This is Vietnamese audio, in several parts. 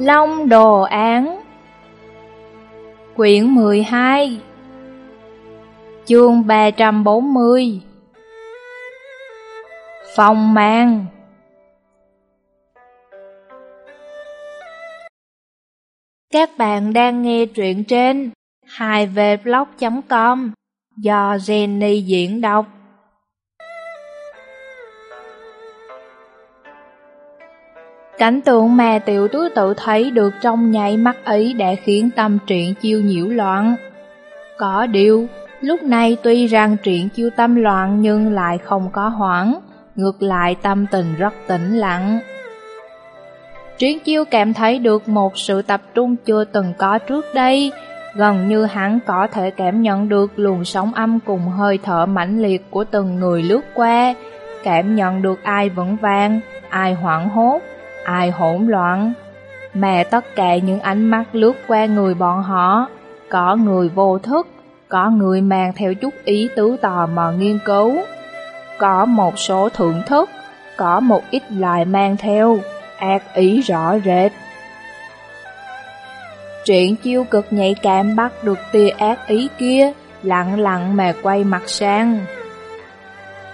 Long Đồ Án. Quyển 12 Chương 340 Phong mang Các bạn đang nghe truyện trên 2vblog.com do Jenny diễn đọc. Cảnh tượng mà tiểu tứ tự thấy được trong nháy mắt ấy đã khiến tâm truyện chiêu nhiễu loạn. Có điều, lúc này tuy rằng truyện chiêu tâm loạn nhưng lại không có hoảng, ngược lại tâm tình rất tĩnh lặng. Truyện chiêu cảm thấy được một sự tập trung chưa từng có trước đây, gần như hắn có thể cảm nhận được luồng sóng âm cùng hơi thở mãnh liệt của từng người lướt qua, cảm nhận được ai vững vàng, ai hoảng hốt, ai hỗn loạn, mà tất cả những ánh mắt lướt qua người bọn họ, có người vô thức, có người mang theo chút ý tứ tò mò nghiên cứu, có một số thưởng thức, có một ít lại mang theo, ác ý rõ rệt. Truyện chiêu cực nhạy cảm bắt được tia ác ý kia, lặng lặng mà quay mặt sang.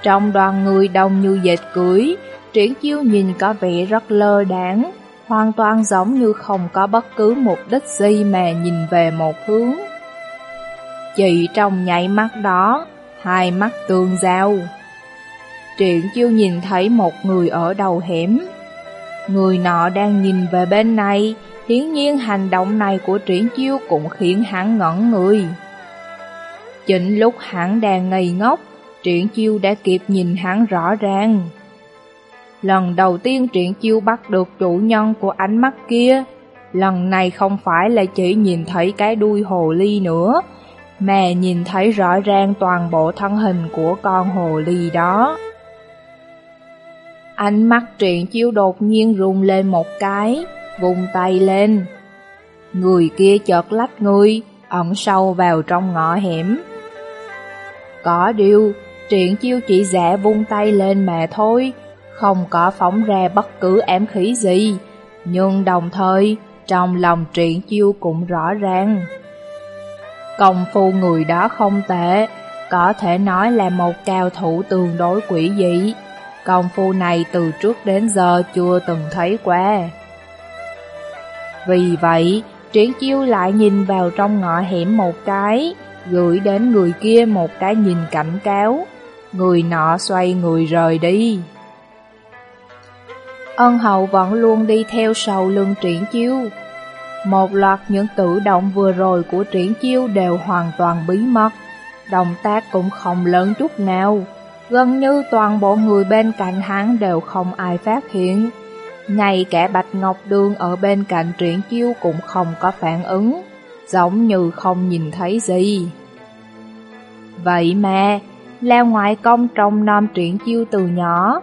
Trong đoàn người đông như dệt cưới, Triển chiêu nhìn có vẻ rất lơ đáng, hoàn toàn giống như không có bất cứ mục đích gì mà nhìn về một hướng. Chỉ trong nháy mắt đó, hai mắt tương giao. Triển chiêu nhìn thấy một người ở đầu hẻm. Người nọ đang nhìn về bên này, hiển nhiên hành động này của triển chiêu cũng khiến hắn ngẩn người. Chính lúc hắn đang ngây ngốc, triển chiêu đã kịp nhìn hắn rõ ràng. Lần đầu tiên truyện chiêu bắt được chủ nhân của ánh mắt kia, Lần này không phải là chỉ nhìn thấy cái đuôi hồ ly nữa, Mà nhìn thấy rõ ràng toàn bộ thân hình của con hồ ly đó. Ánh mắt truyện chiêu đột nhiên rung lên một cái Vùng tay lên. Người kia chợt lách người, Ẩn sâu vào trong ngõ hẻm. Có điều Truyện chiêu chỉ giả vung tay lên mà thôi không có phóng ra bất cứ ám khí gì, nhưng đồng thời trong lòng truyện chiêu cũng rõ ràng. Công phu người đó không tệ, có thể nói là một cao thủ tương đối quỷ dị. Công phu này từ trước đến giờ chưa từng thấy qua. Vì vậy, Triển chiêu lại nhìn vào trong ngõ hẻm một cái, gửi đến người kia một cái nhìn cảnh cáo. Người nọ xoay người rời đi. Ân hậu vẫn luôn đi theo sau lưng triển chiêu. Một loạt những tự động vừa rồi của triển chiêu đều hoàn toàn bí mật, động tác cũng không lớn chút nào. Gần như toàn bộ người bên cạnh hắn đều không ai phát hiện. Ngay cả Bạch Ngọc Đường ở bên cạnh triển chiêu cũng không có phản ứng, giống như không nhìn thấy gì. Vậy mà, là ngoại công trong năm triển chiêu từ nhỏ,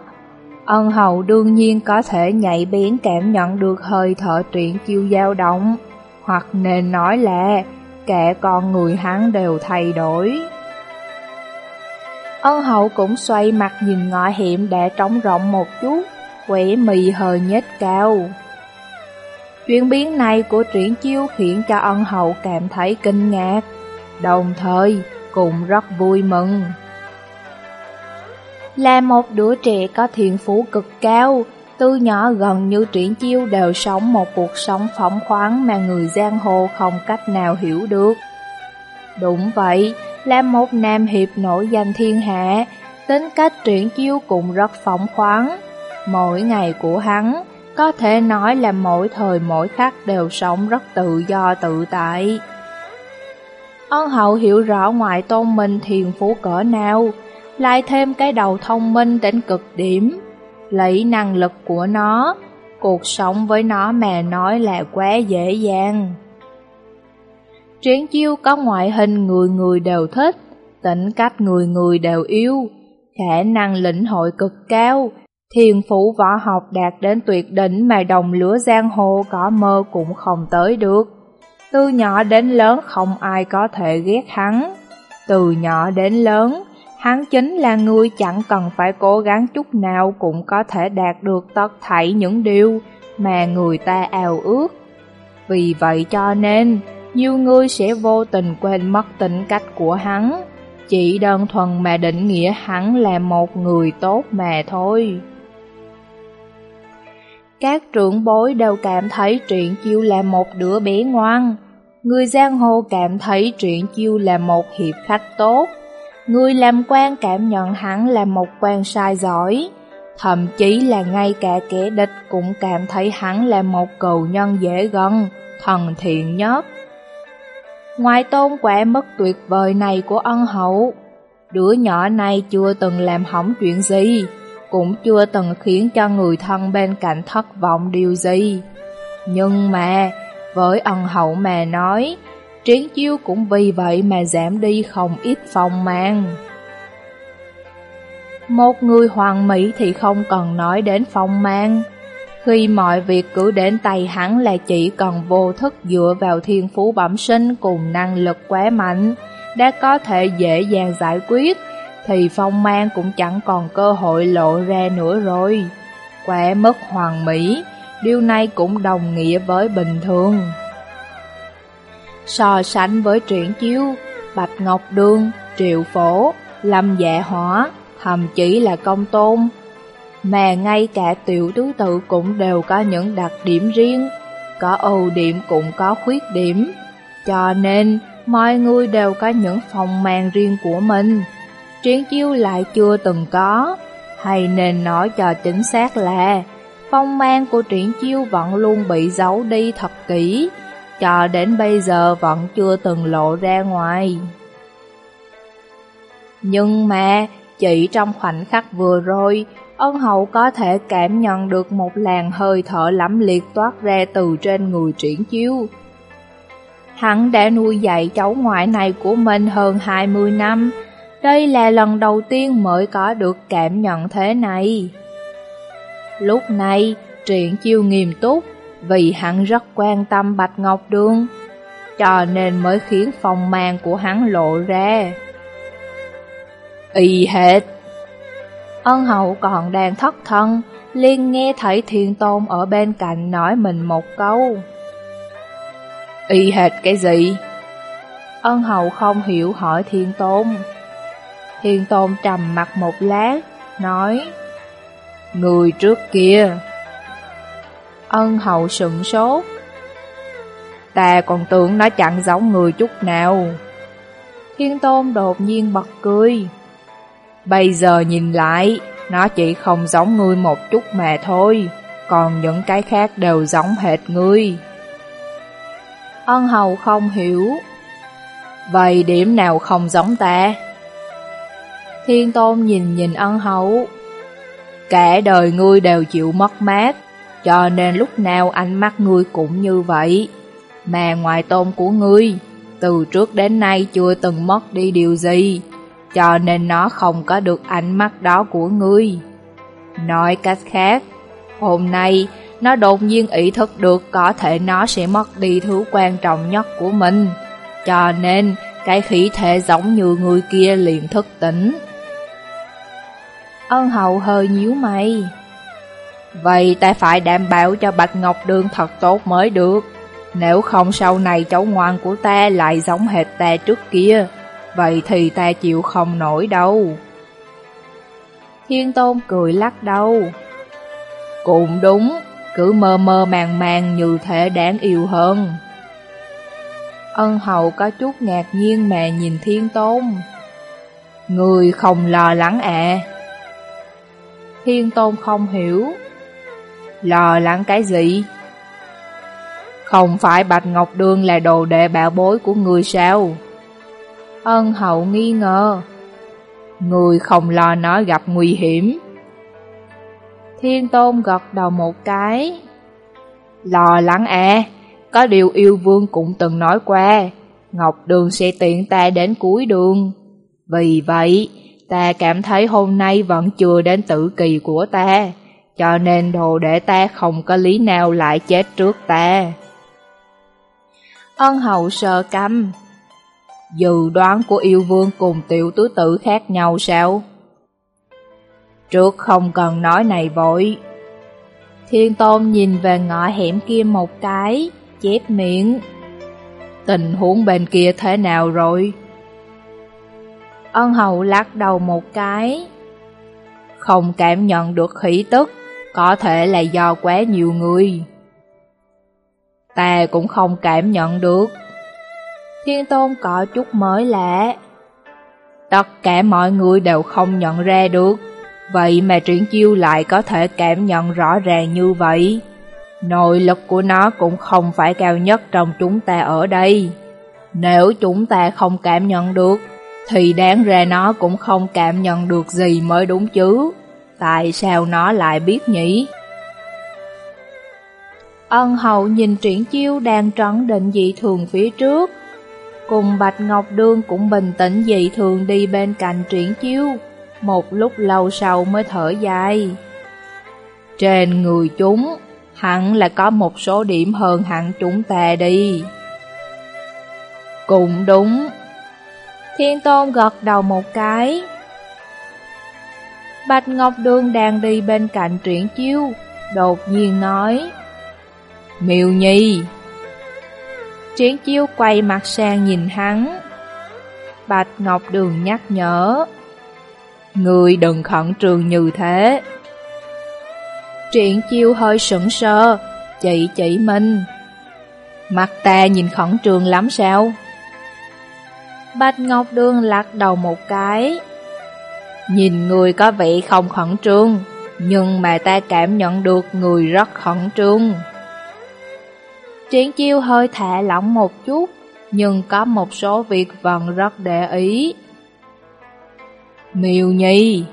Ân hậu đương nhiên có thể nhạy bén cảm nhận được hơi thở truyện chiêu dao động, hoặc nên nói là kẻ con người hắn đều thay đổi. Ân hậu cũng xoay mặt nhìn ngõ hiểm đã trống rộng một chút, quẻ mì hơi nhếch cao. Chuyển biến này của truyện chiêu khiến cho ân hậu cảm thấy kinh ngạc, đồng thời cũng rất vui mừng. Là một đứa trẻ có thiện phú cực cao, từ nhỏ gần như triển chiêu đều sống một cuộc sống phóng khoáng mà người giang hồ không cách nào hiểu được. Đúng vậy, là một nam hiệp nổi danh thiên hạ, tính cách triển chiêu cũng rất phóng khoáng. Mỗi ngày của hắn, có thể nói là mỗi thời mỗi khắc đều sống rất tự do tự tại. Ân hậu hiểu rõ ngoại tôn mình thiền phú cỡ nào, lại thêm cái đầu thông minh đến cực điểm. Lấy năng lực của nó, cuộc sống với nó mà nói là quá dễ dàng. Triển chiêu có ngoại hình người người đều thích, tính cách người người đều yêu, khả năng lĩnh hội cực cao, thiền phủ võ học đạt đến tuyệt đỉnh mà đồng lửa giang hồ có mơ cũng không tới được. Từ nhỏ đến lớn không ai có thể ghét hắn. Từ nhỏ đến lớn, Hắn chính là người chẳng cần phải cố gắng chút nào cũng có thể đạt được tất thảy những điều mà người ta ao ước, Vì vậy cho nên, nhiều người sẽ vô tình quên mất tính cách của hắn, chỉ đơn thuần mà định nghĩa hắn là một người tốt mà thôi. Các trưởng bối đều cảm thấy Truyện Chiêu là một đứa bé ngoan, người giang hồ cảm thấy Truyện Chiêu là một hiệp khách tốt, người làm quan cảm nhận hắn là một quan sai giỏi, thậm chí là ngay cả kẻ địch cũng cảm thấy hắn là một cầu nhân dễ gần, thần thiện nhất. Ngoài tôn quả mất tuyệt vời này của ân hậu, đứa nhỏ này chưa từng làm hỏng chuyện gì, cũng chưa từng khiến cho người thân bên cạnh thất vọng điều gì. Nhưng mà, với ân hậu mà nói, Triển chiêu cũng vì vậy mà giảm đi không ít phong mang. Một người hoàng mỹ thì không cần nói đến phong mang. Khi mọi việc cứ đến tay hắn là chỉ cần vô thức dựa vào thiên phú bẩm sinh cùng năng lực quá mạnh, đã có thể dễ dàng giải quyết, thì phong mang cũng chẳng còn cơ hội lộ ra nữa rồi. Quá mất hoàng mỹ, điều này cũng đồng nghĩa với bình thường. So sánh với truyện chiếu, Bạch Ngọc Đương, Triệu Phổ, Lâm Dạ Hỏa, thậm chí là công tôn. Mà ngay cả tiểu tứ tự cũng đều có những đặc điểm riêng, có ưu điểm cũng có khuyết điểm. Cho nên, mọi người đều có những phòng màn riêng của mình. Triển chiêu lại chưa từng có, hay nên nói cho chính xác là phong mang của triển chiêu vẫn luôn bị giấu đi thật kỹ, cho đến bây giờ vẫn chưa từng lộ ra ngoài. Nhưng mà, chỉ trong khoảnh khắc vừa rồi, ân hậu có thể cảm nhận được một làn hơi thở lắm liệt toát ra từ trên người triển chiêu. Hắn đã nuôi dạy cháu ngoại này của mình hơn 20 năm, đây là lần đầu tiên mới có được cảm nhận thế này. Lúc này, triển chiêu nghiêm túc, vì hắn rất quan tâm Bạch Ngọc Đường, cho nên mới khiến phong mang của hắn lộ ra. Y hệt! Ân hậu còn đang thất thân, liền nghe thấy thiên tôn ở bên cạnh nói mình một câu. Y hệt cái gì? Ân hậu không hiểu hỏi thiên tôn. Thiên tôn trầm mặt một lát, nói Người trước kia Ân hậu sững sốt. Ta còn tưởng nó chẳng giống người chút nào. Thiên tôn đột nhiên bật cười. Bây giờ nhìn lại, Nó chỉ không giống ngươi một chút mà thôi, Còn những cái khác đều giống hệt ngươi. Ân hầu không hiểu. Vậy điểm nào không giống ta? Thiên tôn nhìn nhìn ân hậu Cả đời ngươi đều chịu mất mát cho nên lúc nào ánh mắt ngươi cũng như vậy. Mà ngoài tôn của ngươi, từ trước đến nay chưa từng mất đi điều gì, cho nên nó không có được ánh mắt đó của ngươi. Nói cách khác, hôm nay nó đột nhiên ý thức được có thể nó sẽ mất đi thứ quan trọng nhất của mình, cho nên cái khí thể giống như người kia liền thức tỉnh. Ân hậu hơi nhíu mày. Vậy ta phải đảm bảo cho Bạch Ngọc Đường thật tốt mới được. Nếu không sau này cháu ngoan của ta lại giống hệt ta trước kia, vậy thì ta chịu không nổi đâu. Thiên Tôn cười lắc đầu. Cũng đúng, cứ mơ mơ màng màng như thể đáng yêu hơn. Ân hậu có chút ngạc nhiên mà nhìn Thiên Tôn. Người không lo lắng à? Thiên Tôn không hiểu. Lo lắng cái gì? Không phải Bạch Ngọc Đường là đồ đệ bảo bối của người sao? Ân hậu nghi ngờ. Người không lo nó gặp nguy hiểm. Thiên Tôn gật đầu một cái. Lo lắng à, có điều yêu vương cũng từng nói qua, Ngọc Đường sẽ tiện ta đến cuối đường. Vì vậy, ta cảm thấy hôm nay vẫn chưa đến tử kỳ của ta cho nên đồ để ta không có lý nào lại chết trước ta. Ân hậu sờ căm Dự đoán của yêu vương cùng tiểu tứ tử khác nhau sao? Trước không cần nói này vội. Thiên tôn nhìn về ngõ hẻm kia một cái, chép miệng. Tình huống bên kia thế nào rồi? Ân hậu lắc đầu một cái. Không cảm nhận được khí tức, có thể là do quá nhiều người. Ta cũng không cảm nhận được. Thiên tôn có chút mới lạ. Tất cả mọi người đều không nhận ra được, vậy mà triển chiêu lại có thể cảm nhận rõ ràng như vậy. Nội lực của nó cũng không phải cao nhất trong chúng ta ở đây. Nếu chúng ta không cảm nhận được, thì đáng ra nó cũng không cảm nhận được gì mới đúng chứ. Tại sao nó lại biết nhỉ? Ân hậu nhìn triển chiêu đang trấn định dị thường phía trước. Cùng Bạch Ngọc Đương cũng bình tĩnh dị thường đi bên cạnh triển chiêu. Một lúc lâu sau mới thở dài. Trên người chúng, hẳn là có một số điểm hơn hẳn chúng ta đi. Cũng đúng. Thiên Tôn gật đầu một cái. Bạch Ngọc Đường đang đi bên cạnh triển chiêu, đột nhiên nói. Miêu Nhi Triển chiêu quay mặt sang nhìn hắn. Bạch Ngọc Đường nhắc nhở. Người đừng khẩn trương như thế. Triển chiêu hơi sững sờ, chị chỉ mình. Mặt ta nhìn khẩn trương lắm sao? Bạch Ngọc Đường lắc đầu một cái. Nhìn người có vẻ không khẩn trương, nhưng mà ta cảm nhận được người rất khẩn trương. Triển chiêu hơi thả lỏng một chút, nhưng có một số việc vẫn rất để ý. Miêu Nhi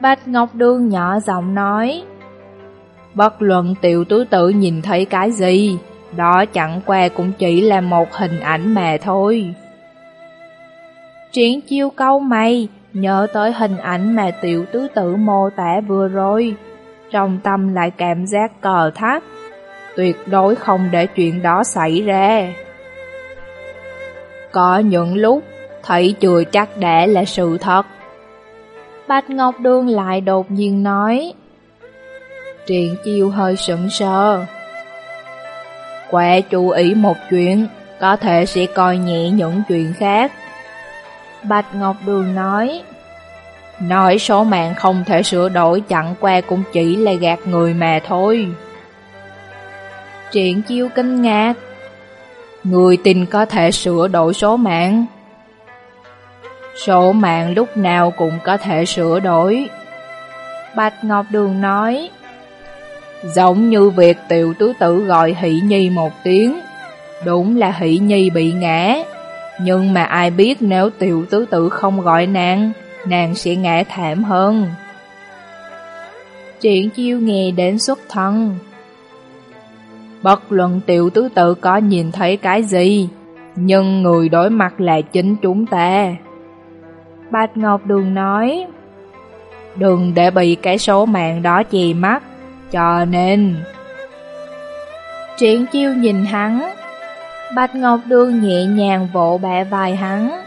Bạch Ngọc Đường nhỏ giọng nói Bất luận tiểu tứ tử nhìn thấy cái gì, đó chẳng qua cũng chỉ là một hình ảnh mà thôi. Triển chiêu câu mày, nhớ tới hình ảnh mà tiểu tứ tử mô tả vừa rồi. Trong tâm lại cảm giác cờ thắt, tuyệt đối không để chuyện đó xảy ra. Có những lúc, thấy chưa chắc đã là sự thật. Bạch Ngọc Đường lại đột nhiên nói. Triện chiêu hơi sững sờ. Quẹ chú ý một chuyện, có thể sẽ coi nhẹ những chuyện khác. Bạch Ngọc Đường nói, Nói số mạng không thể sửa đổi chẳng qua cũng chỉ là gạt người mà thôi. Triển chiêu kinh ngạc, Người tin có thể sửa đổi số mạng. Số mạng lúc nào cũng có thể sửa đổi. Bạch Ngọc Đường nói, Giống như việc tiểu tứ tử gọi Hỷ Nhi một tiếng, đúng là Hỷ Nhi bị ngã, nhưng mà ai biết nếu tiểu tứ tử không gọi nàng, nàng sẽ ngã thảm hơn. Triển chiêu nghe đến xuất thân. Bất luận tiểu tứ tử có nhìn thấy cái gì, nhưng người đối mặt là chính chúng ta. Bạch Ngọc Đường nói, đừng để bị cái số mạng đó chì mắt, cho nên... Triển chiêu nhìn hắn, Bạch Ngọc Đường nhẹ nhàng vỗ bẹ vai hắn.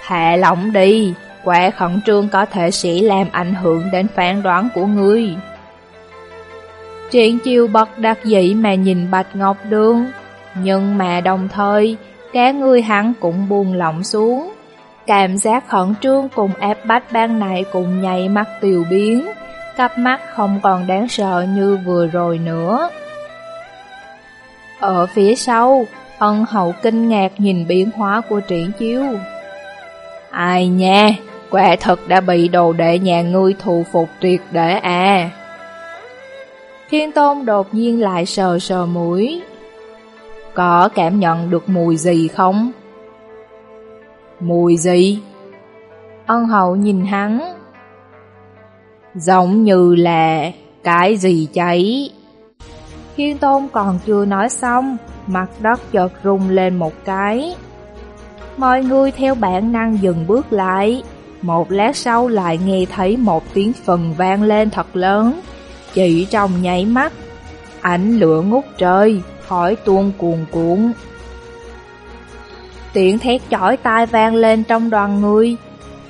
Hạ lỏng đi, quả khẩn trương có thể sẽ làm ảnh hưởng đến phán đoán của ngươi. Triển chiêu bật đặc dĩ mà nhìn Bạch Ngọc Đường, nhưng mà đồng thời, cá người hắn cũng buông lỏng xuống. Cảm giác khẩn trương cùng ép bách ban này cùng nhảy mắt tiêu biến, cặp mắt không còn đáng sợ như vừa rồi nữa. Ở phía sau, ân hậu kinh ngạc nhìn biến hóa của triển chiếu. Ai nha, quả thật đã bị đồ đệ nhà ngươi thù phục tuyệt để à. Thiên tôn đột nhiên lại sờ sờ mũi. Có cảm nhận được mùi gì không? Mùi gì? Ân hậu nhìn hắn. Giống như là cái gì cháy. Thiên Tôn còn chưa nói xong, mặt đất chợt rung lên một cái. Mọi người theo bản năng dừng bước lại, một lát sau lại nghe thấy một tiếng phần vang lên thật lớn, chỉ trong nháy mắt. Ánh lửa ngút trời, khói tuôn cuồn cuộn. Tiếng thét chói tai vang lên trong đoàn người.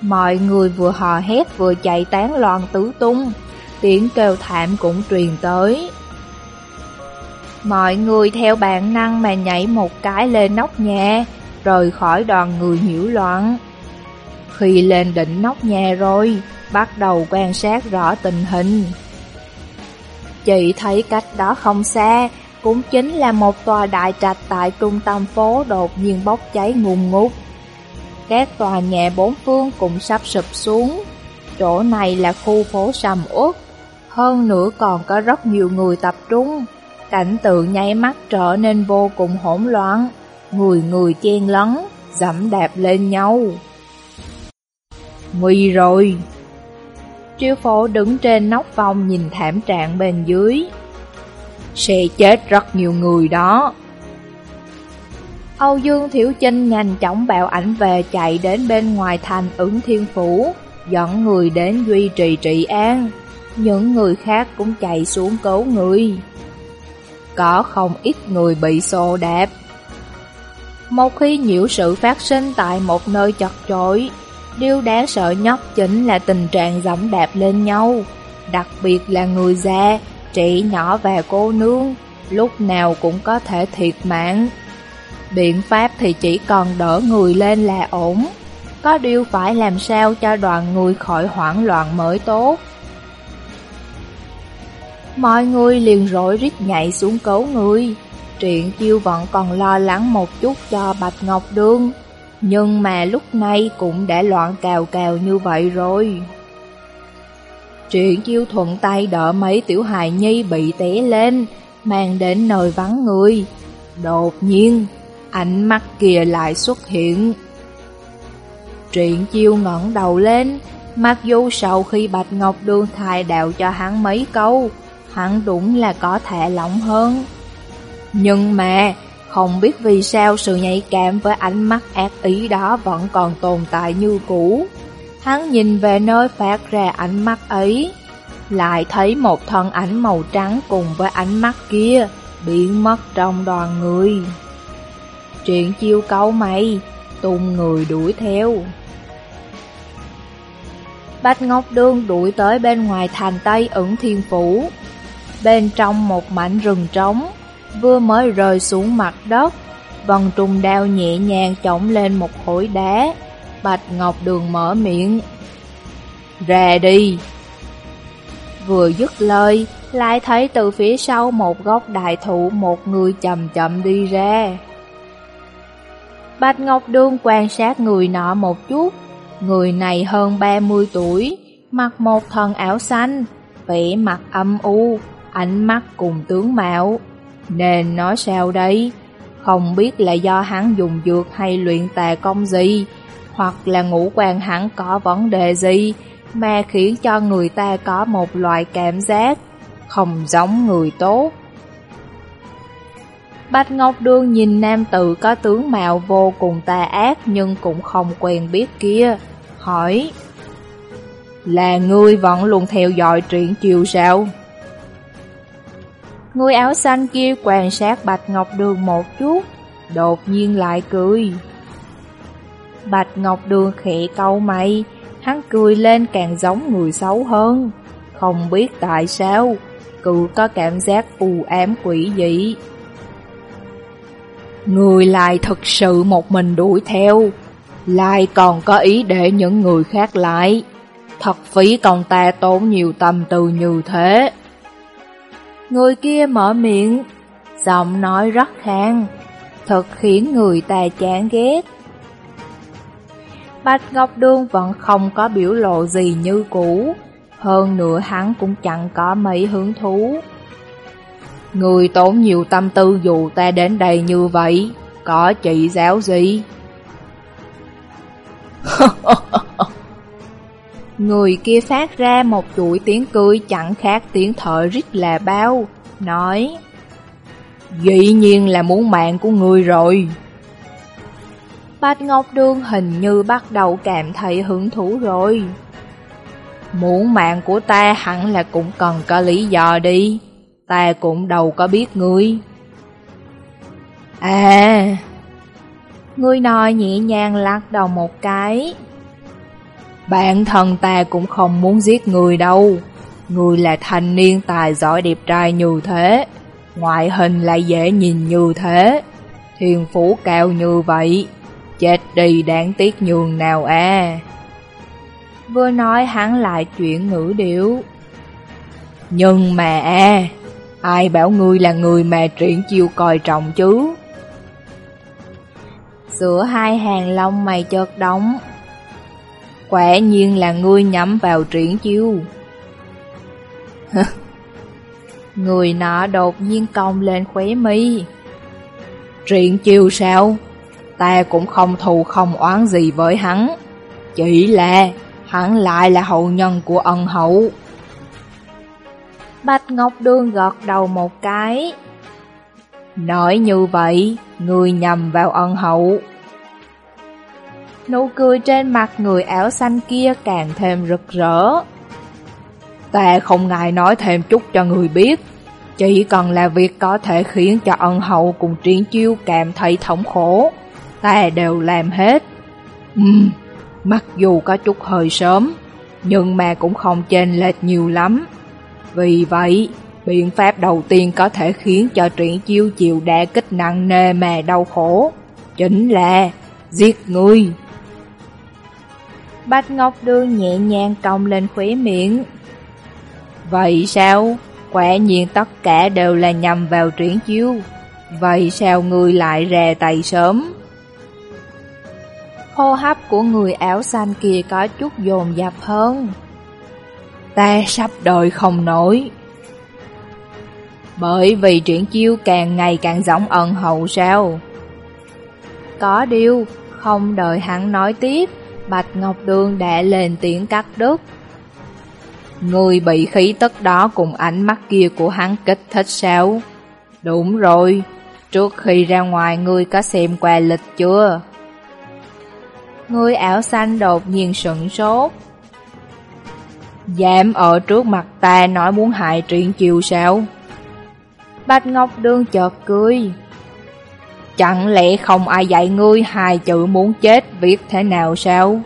Mọi người vừa hò hét vừa chạy tán loạn tứ tung. Tiếng kêu thảm cũng truyền tới. Mọi người theo bản năng mà nhảy một cái lên nóc nhà, rời khỏi đoàn người nhiễu loạn. Khi lên đỉnh nóc nhà rồi, bắt đầu quan sát rõ tình hình. Chị thấy cách đó không xa, cũng chính là một tòa đại trạch tại trung tâm phố đột nhiên bốc cháy ngùn ngút. Các tòa nhà bốn phương cũng sắp sụp xuống. Chỗ này là khu phố sầm uất, hơn nữa còn có rất nhiều người tập trung. Cảnh tượng nháy mắt trở nên vô cùng hỗn loạn, người người chen lấn, dẫm đạp lên nhau. Nguy rồi! Triêu phổ đứng trên nóc phòng nhìn thảm trạng bên dưới. Sẽ chết rất nhiều người đó. Âu Dương Thiểu Chinh nhanh chóng bạo ảnh về chạy đến bên ngoài thành ứng thiên phủ, dẫn người đến duy trì trị an. Những người khác cũng chạy xuống cứu người. Có không ít người bị xô đạp. Một khi nhiễu sự phát sinh tại một nơi chật chội, điều đáng sợ nhất chính là tình trạng dẫm đạp lên nhau, đặc biệt là người già, trẻ nhỏ và cô nương, lúc nào cũng có thể thiệt mạng. Biện pháp thì chỉ còn đỡ người lên là ổn, có điều phải làm sao cho đoàn người khỏi hoảng loạn mới tốt. Mọi người liền rỗi rít nhảy xuống cấu người. Truyện chiêu vẫn còn lo lắng một chút cho Bạch Ngọc Đương, nhưng mà lúc này cũng đã loạn cào cào như vậy rồi. Truyện chiêu thuận tay đỡ mấy tiểu hài nhi bị té lên, mang đến nơi vắng người. Đột nhiên, ánh mắt kia lại xuất hiện. Truyện chiêu ngẩng đầu lên, mặc dù sau khi Bạch Ngọc Đương thai đạo cho hắn mấy câu, hắn đúng là có thể lỏng hơn. Nhưng mà, không biết vì sao sự nhạy cảm với ánh mắt ác ý đó vẫn còn tồn tại như cũ. Hắn nhìn về nơi phát ra ánh mắt ấy, lại thấy một thân ảnh màu trắng cùng với ánh mắt kia biến mất trong đoàn người. Chuyện chiêu câu mày, tung người đuổi theo. Bạch Ngọc Đương đuổi tới bên ngoài thành Tây ẩn thiên phủ, bên trong một mảnh rừng trống, vừa mới rơi xuống mặt đất, vần trùng đao nhẹ nhàng chổng lên một khối đá, Bạch Ngọc Đường mở miệng. Ra đi! Vừa dứt lời, lại thấy từ phía sau một gốc đại thụ một người chậm chậm đi ra. Bạch Ngọc Đường quan sát người nọ một chút, người này hơn 30 tuổi, mặc một thân áo xanh, vẻ mặt âm u, ánh mắt cùng tướng mạo. Nên nói sao đây? Không biết là do hắn dùng dược hay luyện tà công gì, hoặc là ngũ quan hắn có vấn đề gì, mà khiến cho người ta có một loại cảm giác không giống người tốt. Bạch Ngọc Đương nhìn nam tử có tướng mạo vô cùng tà ác nhưng cũng không quen biết kia, hỏi Là ngươi vẫn luôn theo dõi truyện chiều sao? Người áo xanh kia quan sát Bạch Ngọc Đường một chút, đột nhiên lại cười. Bạch Ngọc Đường khẽ câu mày, hắn cười lên càng giống người xấu hơn. Không biết tại sao, cứ có cảm giác u ám quỷ dị. Người lại thật sự một mình đuổi theo, lại còn có ý để những người khác lại. Thật phí công ta tốn nhiều tâm tư như thế. Người kia mở miệng, giọng nói rất khang, thật khiến người ta chán ghét. Bạch Ngọc Đương vẫn không có biểu lộ gì như cũ, hơn nữa hắn cũng chẳng có mấy hứng thú. Người tốn nhiều tâm tư dù ta đến đây như vậy, có trị giáo gì? Người kia phát ra một chuỗi tiếng cười chẳng khác tiếng thở rít là bao, nói Dĩ nhiên là muốn mạng của người rồi. Bạch Ngọc Đương hình như bắt đầu cảm thấy hứng thú rồi. Muốn mạng của ta hẳn là cũng cần có lý do đi, ta cũng đâu có biết ngươi. À, ngươi nói nhẹ nhàng lắc đầu một cái. Bản thân ta cũng không muốn giết người đâu. Người là thanh niên tài giỏi đẹp trai như thế. Ngoại hình lại dễ nhìn như thế, thiên phú cao như vậy, chết đi đáng tiếc nhường nào à. Vừa nói hắn lại chuyện ngữ điệu. Nhưng mà à, ai bảo ngươi là người mà triển chiêu coi trọng chứ? Giữa hai hàng lông mày chợt đóng. Quả nhiên là ngươi nhắm vào triển chiêu. Người nọ đột nhiên cong lên khóe mi. Triển chiêu sao? Ta cũng không thù không oán gì với hắn. Chỉ là hắn lại là hậu nhân của ân hậu. Bạch Ngọc Đường gọt đầu một cái. Nói như vậy, người nhầm vào ân hậu. Nụ cười trên mặt người áo xanh kia càng thêm rực rỡ. Ta không ngại nói thêm chút cho người biết. Chỉ cần là việc có thể khiến cho ân hậu cùng triển chiêu cảm thấy thống khổ. Ta đều làm hết. Ừm, mặc dù có chút hơi sớm, nhưng mà cũng không chênh lệch nhiều lắm. Vì vậy, biện pháp đầu tiên có thể khiến cho triển chiêu chịu đả kích nặng nề mà đau khổ, chính là giết người. Bạch Ngọc Đường nhẹ nhàng cong lên khóe miệng. Vậy sao? Quả nhiên tất cả đều là nhằm vào triển chiêu. Vậy sao người lại rè tay sớm? Hô hấp của người áo xanh kia có chút dồn dập hơn. Ta sắp đợi không nổi. Bởi vì triển chiêu càng ngày càng giống ân hậu sao? Có điều, không đợi hắn nói tiếp, Bạch Ngọc Đường đã lên tiếng cắt đứt. Người bị khí tức đó cùng ánh mắt kia của hắn kích thích sao? Đúng rồi, trước khi ra ngoài ngươi có xem qua lịch chưa? Người ảo xanh đột nhiên sững sốt. Dám ở trước mặt ta nói muốn hại truyện chiều sao? Bạch Ngọc Đường chợt cười. Chẳng lẽ không ai dạy ngươi hai chữ muốn chết viết thế nào sao?